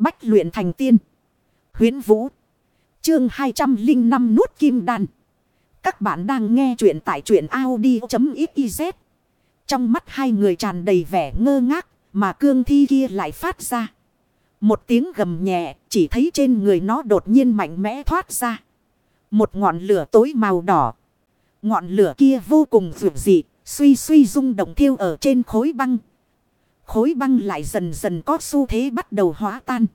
Bách luyện thành tiên. Huyến Vũ. Chương 205 nuốt kim đan. Các bạn đang nghe truyện tại truyện Audi.xyz. Trong mắt hai người tràn đầy vẻ ngơ ngác mà cương thi kia lại phát ra. Một tiếng gầm nhẹ chỉ thấy trên người nó đột nhiên mạnh mẽ thoát ra. Một ngọn lửa tối màu đỏ. Ngọn lửa kia vô cùng vượt dị, suy suy rung động thiêu ở trên khối băng. Khối băng lại dần dần có xu thế bắt đầu hóa tan.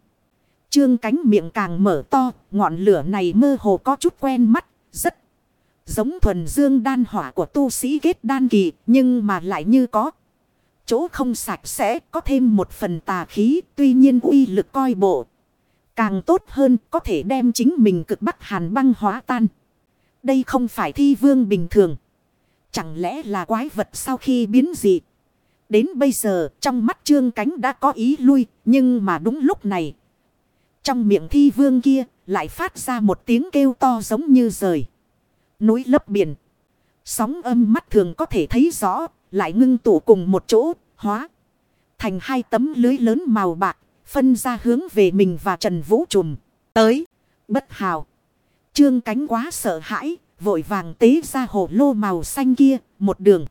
Trương cánh miệng càng mở to, ngọn lửa này mơ hồ có chút quen mắt, rất giống thuần dương đan hỏa của tu sĩ kết đan kỳ, nhưng mà lại như có. Chỗ không sạch sẽ có thêm một phần tà khí, tuy nhiên uy lực coi bộ. Càng tốt hơn có thể đem chính mình cực bắc hàn băng hóa tan. Đây không phải thi vương bình thường. Chẳng lẽ là quái vật sau khi biến dị. Đến bây giờ, trong mắt trương cánh đã có ý lui. Nhưng mà đúng lúc này. Trong miệng thi vương kia lại phát ra một tiếng kêu to giống như rời. Núi lấp biển. Sóng âm mắt thường có thể thấy rõ. Lại ngưng tụ cùng một chỗ, hóa. Thành hai tấm lưới lớn màu bạc. Phân ra hướng về mình và Trần Vũ trùm. Tới. Bất hào. Trương cánh quá sợ hãi. Vội vàng tế ra hồ lô màu xanh kia. Một đường.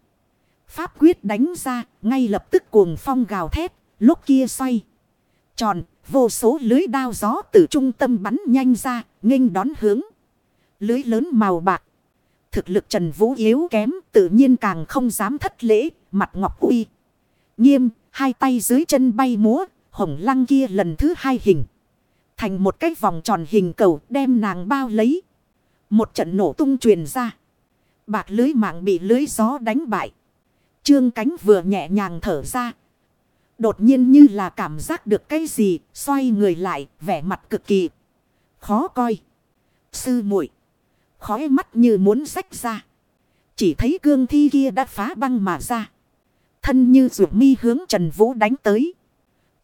Pháp quyết đánh ra. Ngay lập tức cuồng phong gào thét. Lúc kia xoay. Tròn. Vô số lưới đao gió từ trung tâm bắn nhanh ra. nghênh đón hướng. Lưới lớn màu bạc. Thực lực Trần Vũ yếu kém. Tự nhiên càng không dám thất lễ. Mặt ngọc uy. Nghiêm. Hai tay dưới chân bay múa. Hồng lăng kia lần thứ hai hình. Thành một cái vòng tròn hình cầu đem nàng bao lấy. Một trận nổ tung truyền ra. Bạc lưới mạng bị lưới gió đánh bại. Trương cánh vừa nhẹ nhàng thở ra. Đột nhiên như là cảm giác được cái gì. Xoay người lại, vẻ mặt cực kỳ. Khó coi. Sư muội Khói mắt như muốn rách ra. Chỉ thấy cương thi kia đã phá băng mà ra. Thân như rượu mi hướng Trần Vũ đánh tới.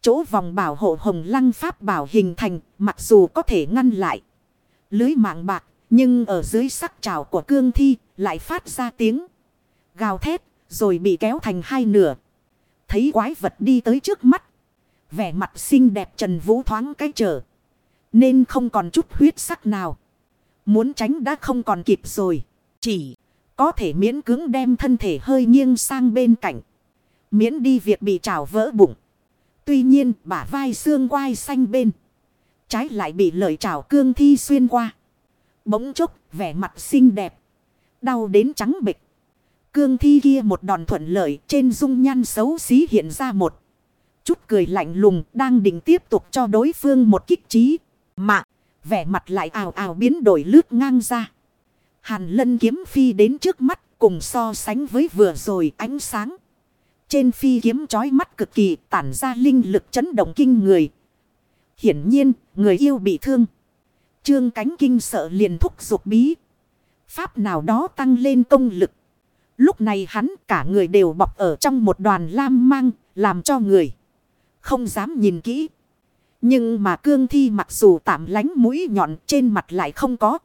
Chỗ vòng bảo hộ hồng lăng pháp bảo hình thành, mặc dù có thể ngăn lại. Lưới mạng bạc, nhưng ở dưới sắc trào của cương thi lại phát ra tiếng gào thét rồi bị kéo thành hai nửa. Thấy quái vật đi tới trước mắt. Vẻ mặt xinh đẹp Trần Vũ thoáng cái trở. Nên không còn chút huyết sắc nào. Muốn tránh đã không còn kịp rồi. Chỉ có thể miễn cưỡng đem thân thể hơi nghiêng sang bên cạnh. Miễn đi việc bị trào vỡ bụng. Tuy nhiên, bả vai xương quai xanh bên. Trái lại bị lời trào cương thi xuyên qua. Bỗng chốc, vẻ mặt xinh đẹp. Đau đến trắng bịch. Cương thi kia một đòn thuận lợi trên dung nhan xấu xí hiện ra một. Chút cười lạnh lùng đang định tiếp tục cho đối phương một kích trí. Mạng vẻ mặt lại ảo ảo biến đổi lướt ngang ra. Hàn lân kiếm phi đến trước mắt cùng so sánh với vừa rồi ánh sáng. Trên phi kiếm chói mắt cực kỳ tản ra linh lực chấn động kinh người. Hiển nhiên, người yêu bị thương. Trương cánh kinh sợ liền thúc giục bí. Pháp nào đó tăng lên công lực. Lúc này hắn cả người đều bọc ở trong một đoàn lam mang, làm cho người không dám nhìn kỹ. Nhưng mà cương thi mặc dù tạm lánh mũi nhọn trên mặt lại không có.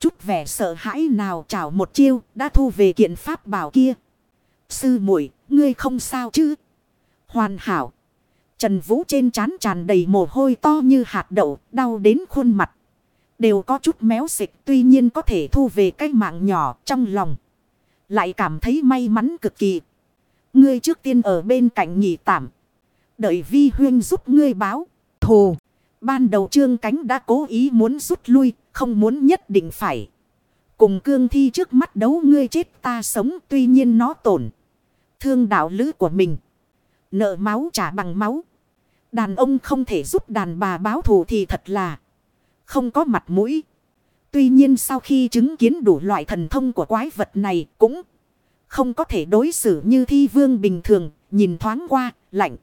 Chút vẻ sợ hãi nào chào một chiêu đã thu về kiện pháp bảo kia. Sư muội ngươi không sao chứ? Hoàn hảo. Trần Vũ trên trán tràn đầy mồ hôi to như hạt đậu, đau đến khuôn mặt. Đều có chút méo xịch tuy nhiên có thể thu về cái mạng nhỏ trong lòng. Lại cảm thấy may mắn cực kỳ. Ngươi trước tiên ở bên cạnh nhị tạm. Đợi vi huyên giúp ngươi báo. Thù. Ban đầu trương cánh đã cố ý muốn rút lui. Không muốn nhất định phải. Cùng cương thi trước mắt đấu ngươi chết ta sống. Tuy nhiên nó tổn. Thương đạo lữ của mình. Nợ máu trả bằng máu. Đàn ông không thể giúp đàn bà báo thù thì thật là không có mặt mũi. Tuy nhiên sau khi chứng kiến đủ loại thần thông của quái vật này cũng không có thể đối xử như thi vương bình thường, nhìn thoáng qua, lạnh.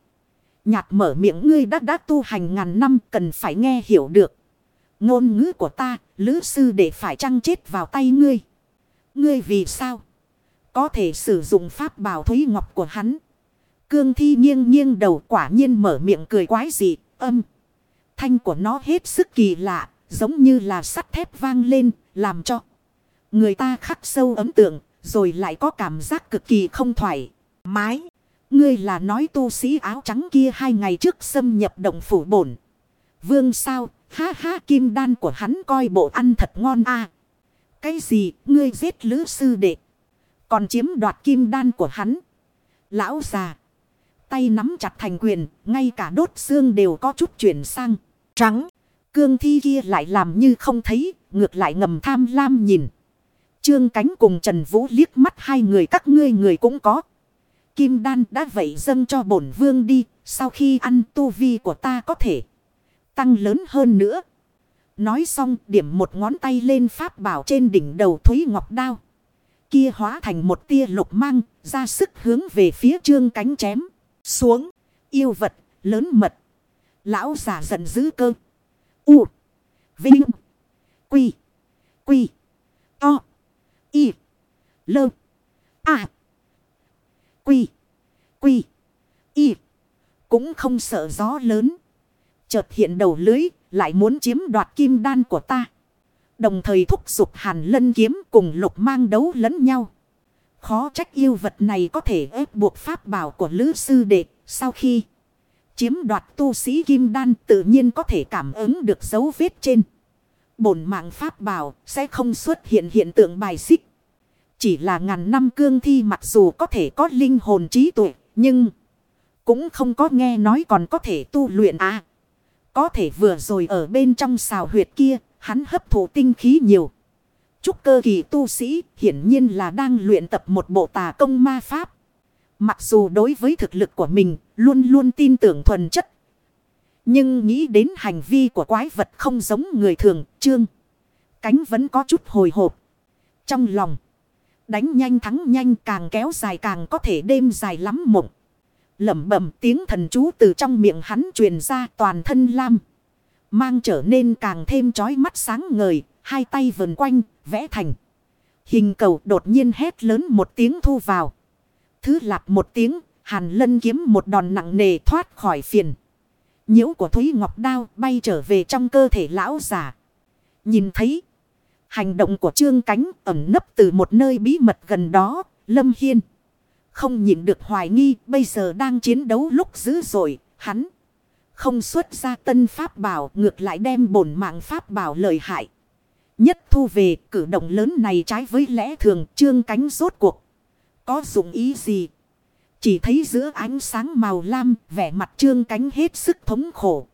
Nhạt mở miệng ngươi đã đã tu hành ngàn năm cần phải nghe hiểu được. Ngôn ngữ của ta, lữ sư để phải trăng chết vào tay ngươi. Ngươi vì sao? Có thể sử dụng pháp bảo thúy ngọc của hắn. Cương thi nghiêng nghiêng đầu quả nhiên mở miệng cười quái dị, âm. Thanh của nó hết sức kỳ lạ, giống như là sắt thép vang lên, làm cho người ta khắc sâu ấn tượng, rồi lại có cảm giác cực kỳ không thoải mái. Ngươi là nói tu sĩ áo trắng kia hai ngày trước xâm nhập động phủ bổn. Vương sao, ha ha kim đan của hắn coi bộ ăn thật ngon a Cái gì, ngươi giết lữ sư đệ. Còn chiếm đoạt kim đan của hắn. Lão già. Tay nắm chặt thành quyền, ngay cả đốt xương đều có chút chuyển sang. Trắng. Cương thi kia lại làm như không thấy, ngược lại ngầm tham lam nhìn. Trương cánh cùng Trần Vũ liếc mắt hai người các ngươi người cũng có. Kim đan đã vậy dâng cho bổn vương đi, sau khi ăn tu vi của ta có thể tăng lớn hơn nữa. Nói xong điểm một ngón tay lên pháp bảo trên đỉnh đầu Thúy Ngọc Đao. Kia hóa thành một tia lục mang, ra sức hướng về phía trương cánh chém. Xuống, yêu vật, lớn mật. Lão giả giận dữ cơ. U. Vinh. Quy. Quy. To. Y. Lơ. À. Quy. Quy. Y. Cũng không sợ gió lớn. Chợt hiện đầu lưới, lại muốn chiếm đoạt kim đan của ta. Đồng thời thúc giục hàn lân kiếm cùng lục mang đấu lẫn nhau. Khó trách yêu vật này có thể ép buộc pháp bảo của lữ sư đệ. Sau khi chiếm đoạt tu sĩ kim đan tự nhiên có thể cảm ứng được dấu vết trên. Bổn mạng pháp bảo sẽ không xuất hiện hiện tượng bài xích. Chỉ là ngàn năm cương thi mặc dù có thể có linh hồn trí tuệ nhưng cũng không có nghe nói còn có thể tu luyện à. Có thể vừa rồi ở bên trong xào huyệt kia, hắn hấp thụ tinh khí nhiều. Chúc cơ kỳ tu sĩ hiển nhiên là đang luyện tập một bộ tà công ma pháp. Mặc dù đối với thực lực của mình luôn luôn tin tưởng thuần chất. Nhưng nghĩ đến hành vi của quái vật không giống người thường, trương. Cánh vẫn có chút hồi hộp. Trong lòng, đánh nhanh thắng nhanh càng kéo dài càng có thể đêm dài lắm mộng lẩm bẩm tiếng thần chú từ trong miệng hắn truyền ra toàn thân lam. Mang trở nên càng thêm chói mắt sáng ngời, hai tay vần quanh, vẽ thành. Hình cầu đột nhiên hét lớn một tiếng thu vào. Thứ lạp một tiếng, hàn lân kiếm một đòn nặng nề thoát khỏi phiền. Nhiễu của Thúy Ngọc Đao bay trở về trong cơ thể lão giả. Nhìn thấy, hành động của trương cánh ẩn nấp từ một nơi bí mật gần đó, Lâm Hiên. Không nhịn được hoài nghi bây giờ đang chiến đấu lúc dữ rồi hắn. Không xuất ra tân pháp bảo ngược lại đem bổn mạng pháp bảo lợi hại. Nhất thu về cử động lớn này trái với lẽ thường trương cánh rốt cuộc. Có dụng ý gì? Chỉ thấy giữa ánh sáng màu lam vẻ mặt trương cánh hết sức thống khổ.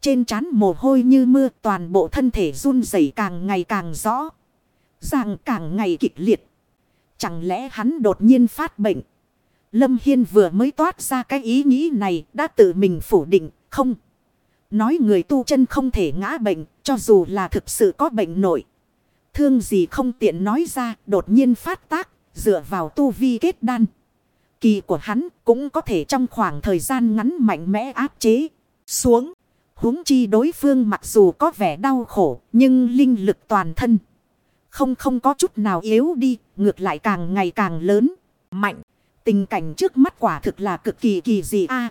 Trên trán mồ hôi như mưa toàn bộ thân thể run rẩy càng ngày càng rõ. Ràng càng ngày kịch liệt. Chẳng lẽ hắn đột nhiên phát bệnh? Lâm Hiên vừa mới toát ra cái ý nghĩ này đã tự mình phủ định, không. Nói người tu chân không thể ngã bệnh, cho dù là thực sự có bệnh nổi. Thương gì không tiện nói ra, đột nhiên phát tác, dựa vào tu vi kết đan. Kỳ của hắn cũng có thể trong khoảng thời gian ngắn mạnh mẽ áp chế xuống. huống chi đối phương mặc dù có vẻ đau khổ, nhưng linh lực toàn thân. Không không có chút nào yếu đi, ngược lại càng ngày càng lớn, mạnh. Tình cảnh trước mắt quả thực là cực kỳ kỳ dị a